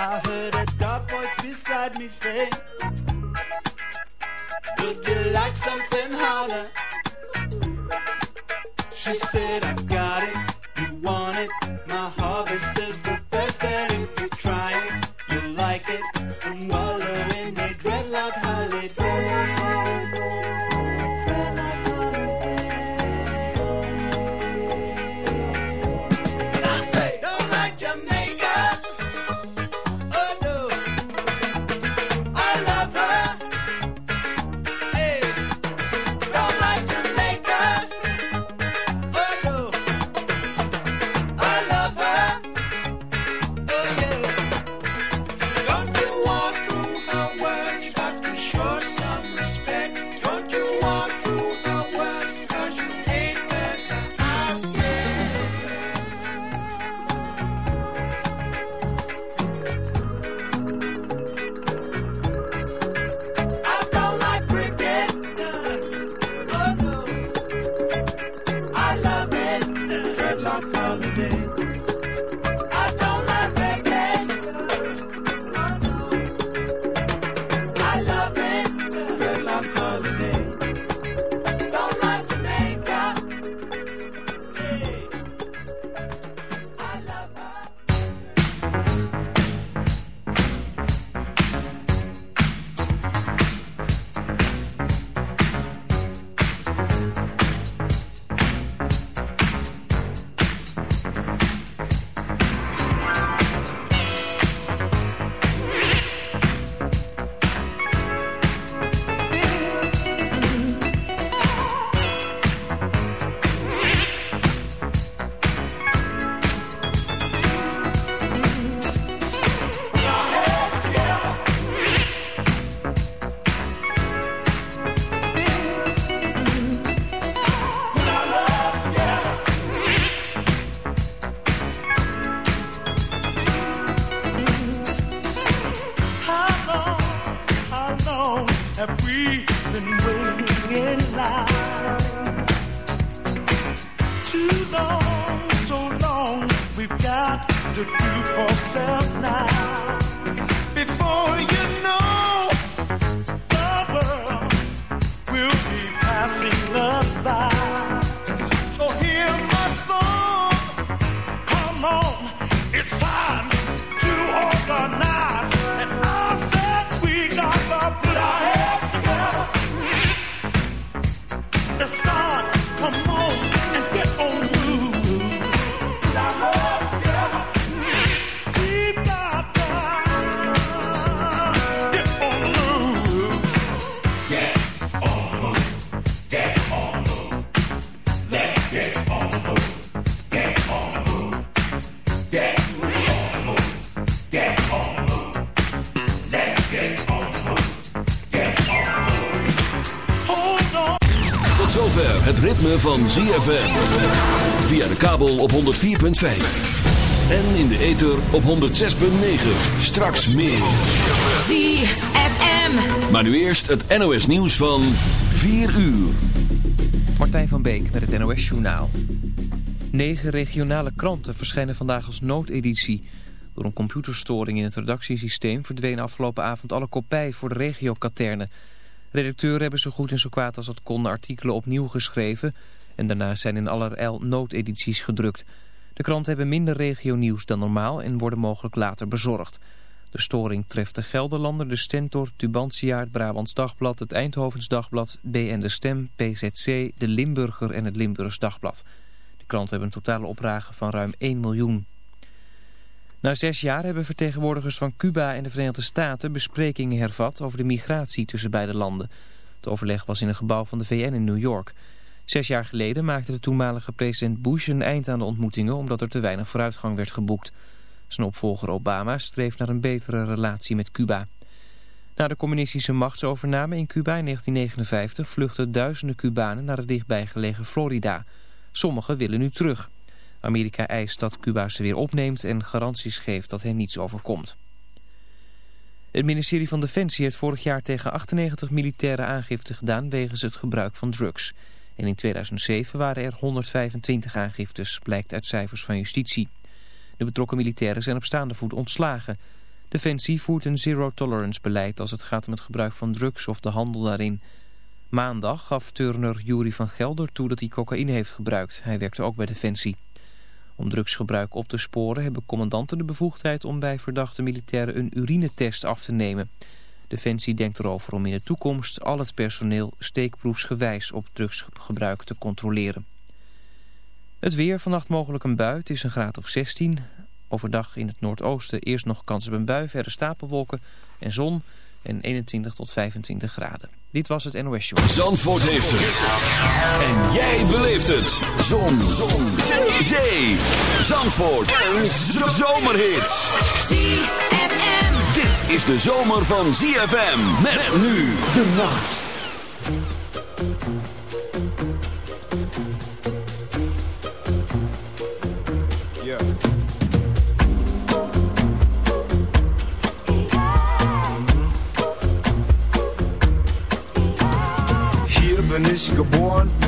I heard a dark voice beside me say, Would you like something harder? She said, I've got it, ritme van ZFM. Via de kabel op 104.5. En in de ether op 106.9. Straks meer. ZFM. Maar nu eerst het NOS nieuws van 4 uur. Martijn van Beek met het NOS Journaal. Negen regionale kranten verschijnen vandaag als noodeditie. Door een computerstoring in het redactiesysteem verdwenen afgelopen avond alle kopij voor de regiokaternen. Redacteuren hebben zo goed en zo kwaad als het kon artikelen opnieuw geschreven... en daarna zijn in allerijl noodedities gedrukt. De kranten hebben minder regionieuws dan normaal en worden mogelijk later bezorgd. De storing treft de Gelderlander, de Stentor, Tubantia, het Brabants Dagblad, het Eindhovens Dagblad, BN De Stem, PZC, de Limburger en het Limburgs Dagblad. De kranten hebben een totale oplage van ruim 1 miljoen. Na zes jaar hebben vertegenwoordigers van Cuba en de Verenigde Staten besprekingen hervat over de migratie tussen beide landen. Het overleg was in een gebouw van de VN in New York. Zes jaar geleden maakte de toenmalige president Bush een eind aan de ontmoetingen omdat er te weinig vooruitgang werd geboekt. Zijn opvolger Obama streeft naar een betere relatie met Cuba. Na de communistische machtsovername in Cuba in 1959 vluchtten duizenden Cubanen naar het dichtbijgelegen Florida. Sommigen willen nu terug. Amerika eist dat Cuba ze weer opneemt en garanties geeft dat hen niets overkomt. Het ministerie van Defensie heeft vorig jaar tegen 98 militaire aangifte gedaan wegens het gebruik van drugs. En in 2007 waren er 125 aangiftes, blijkt uit cijfers van justitie. De betrokken militairen zijn op staande voet ontslagen. Defensie voert een zero-tolerance beleid als het gaat om het gebruik van drugs of de handel daarin. Maandag gaf Turner Jury van Gelder toe dat hij cocaïne heeft gebruikt. Hij werkte ook bij Defensie. Om drugsgebruik op te sporen hebben commandanten de bevoegdheid om bij verdachte militairen een urinetest af te nemen. Defensie denkt erover om in de toekomst al het personeel steekproefsgewijs op drugsgebruik te controleren. Het weer, vannacht mogelijk een bui, is een graad of 16. Overdag in het noordoosten eerst nog kans op een bui, verder stapelwolken en zon en 21 tot 25 graden. Dit was het NOS Show. Zandvoort heeft het. En jij beleeft het. Zon. zon. Zee. Zee. Zandvoort. Een zomerhit. ZFM. Dit is de zomer van ZFM. Met nu de nacht. Yeah. Hier bin ich geboren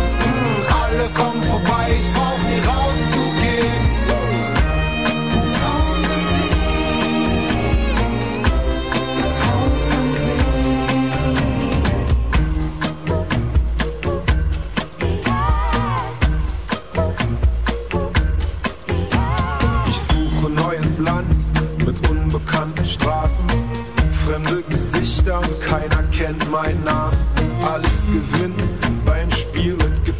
Alle kommen vorbei, ich brauch nie rauszugehen. Ich suche neues Land mit unbekannten Straßen. Fremde Gesichter und keiner kennt meinen Namen. Alles gewinnen beim Spiel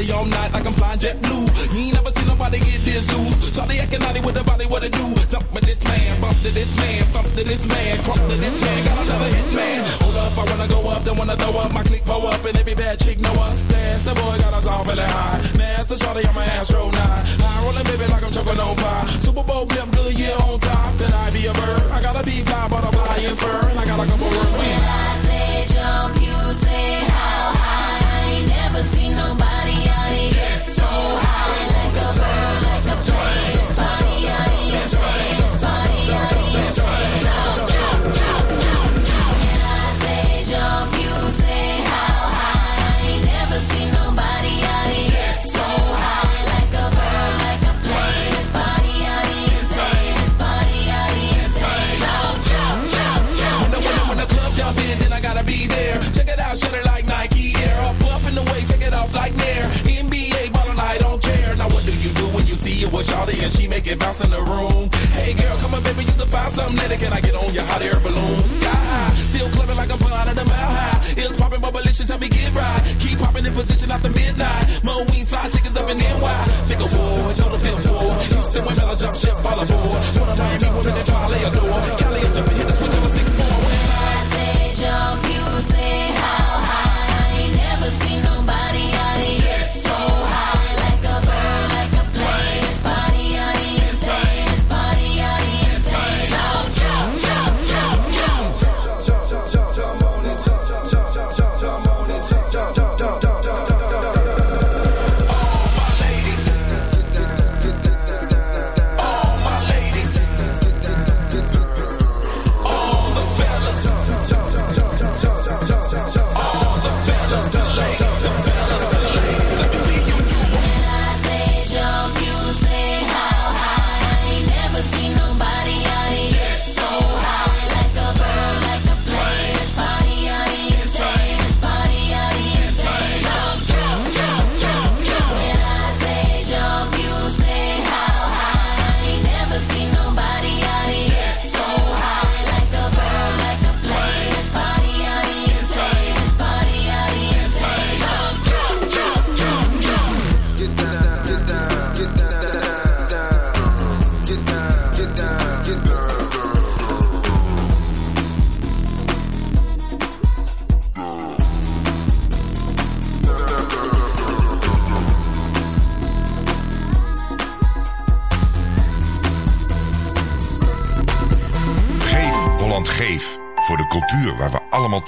Party all night like I'm flying jet blue. You ain't never seen nobody get this loose. Shawty acting naughty with the body, what it do? Jump with this man, bump to this man, stomp to this man, crump to this man. Got another hit man. Hold up, I wanna go up, then wanna throw up. My click pull up, and every bad chick know us. Dance, the boy got us all feeling high. Master Shawty on my Astro 9. High rolling, baby, like I'm choking on pie. Super Bowl blimp, good year on top. Could I be a bird? I gotta be fly, butterfly, and spur. And I got a couple words. When I say jump, you say how high. I ain't never seen nobody so high. Like a bird, like a plane. And she make it bounce in the room? Hey girl, come on baby, you can find something later. Can I get on your hot air balloon? Sky high, still clubbing like I'm flying at a mile high. It's popping, but malicious, help me get right. Keep popping in position after midnight. Mo wings, fly chickens up in NY. Think of war, know the fifth war. Houston women, I jump ship, all aboard. One of Miami women, they probably adore. Cali is jumping, hit the switch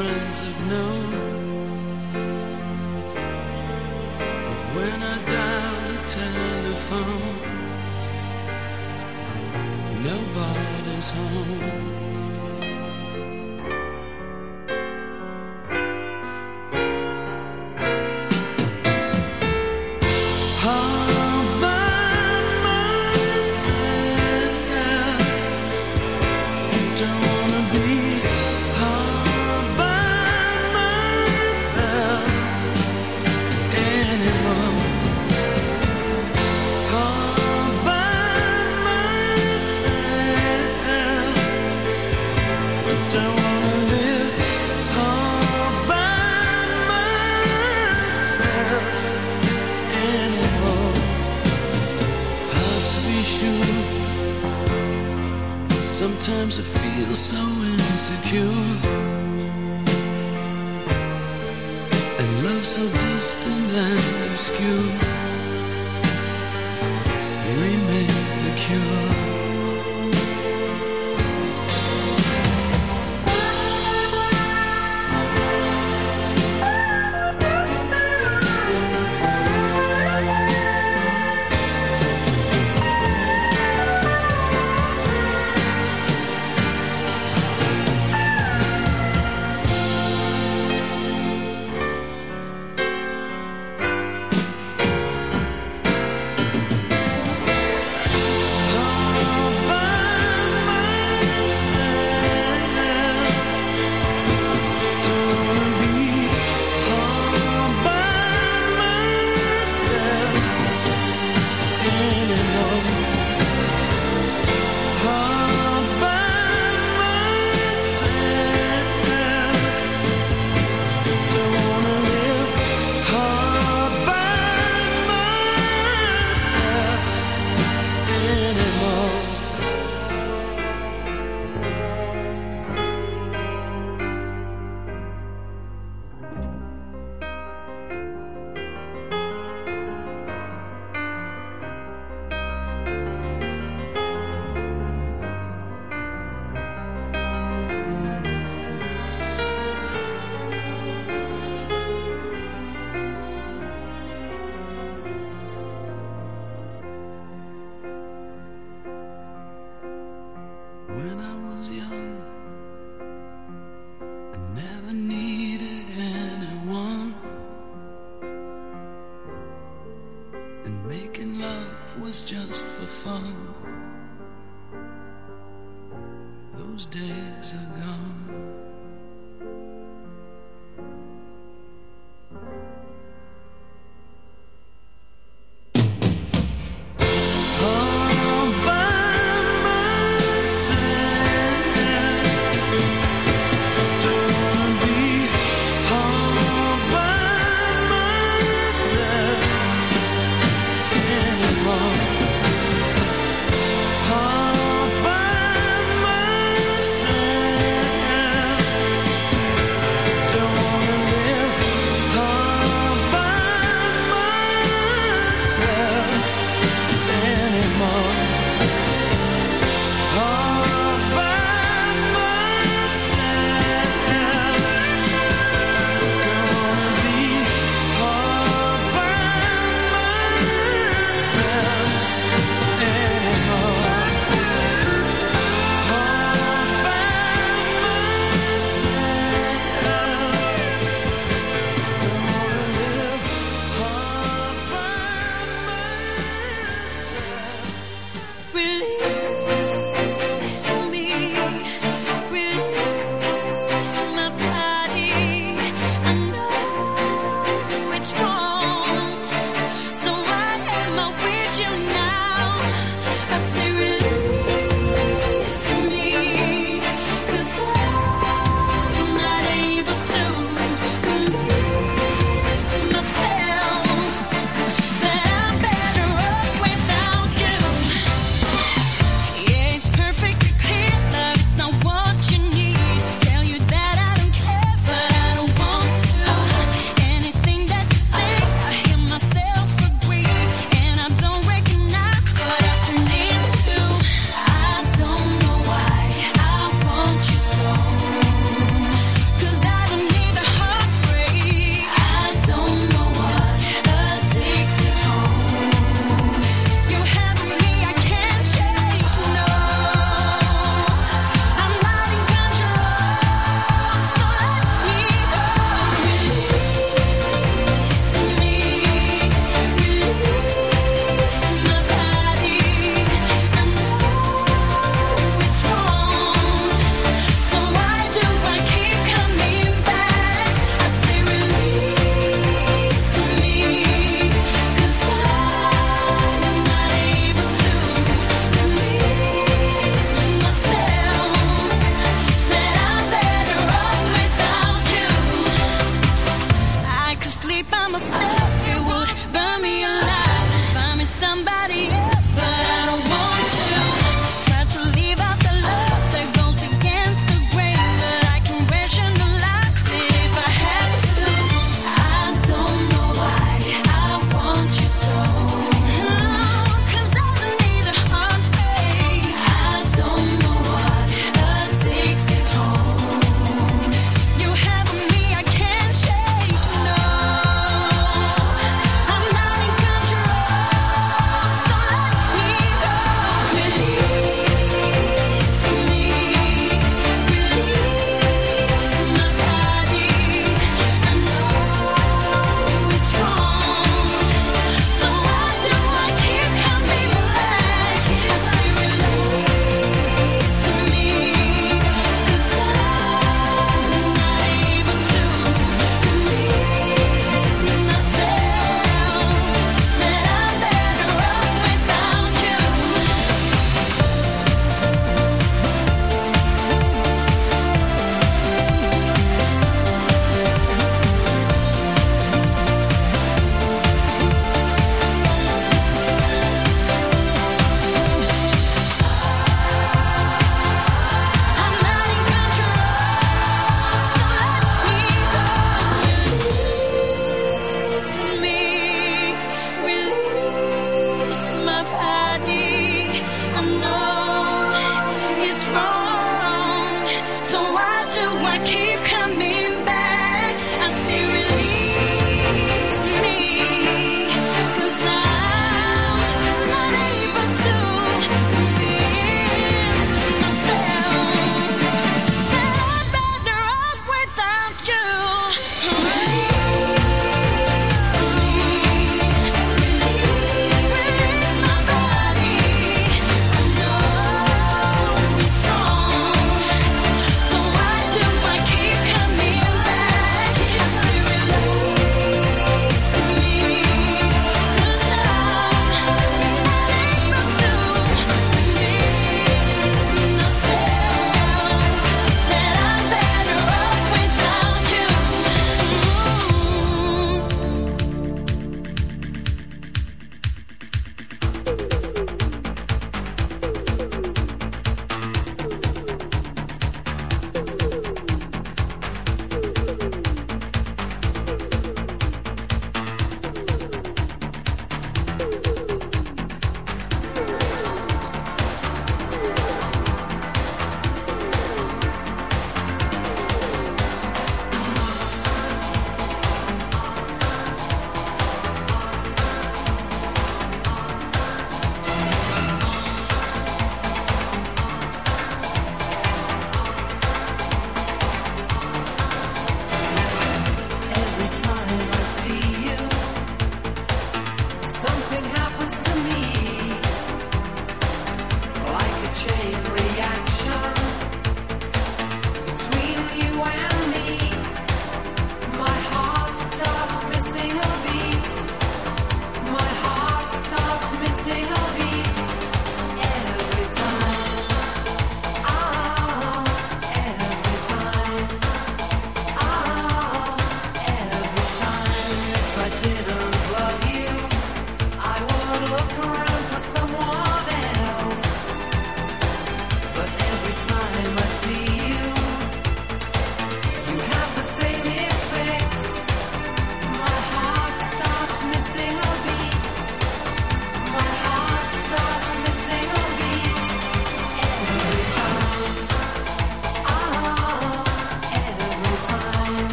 friends have known. But when I dial the telephone, nobody's home. alone. Oh.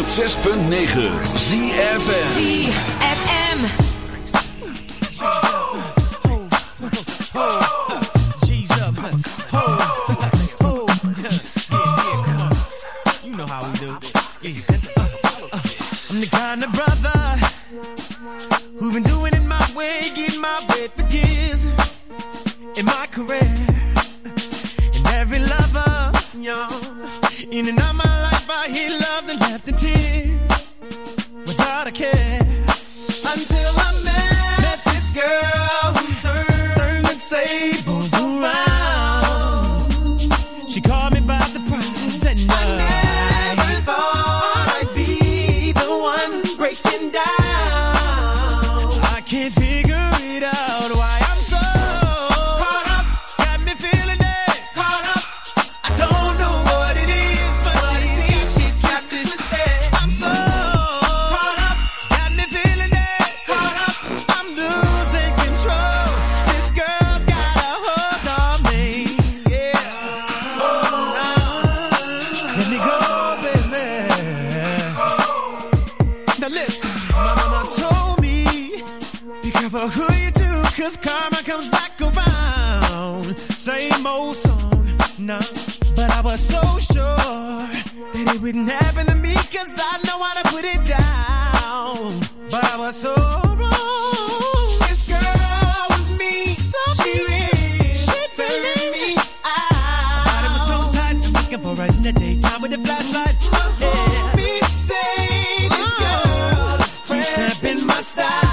106.9 ZFM ZFM side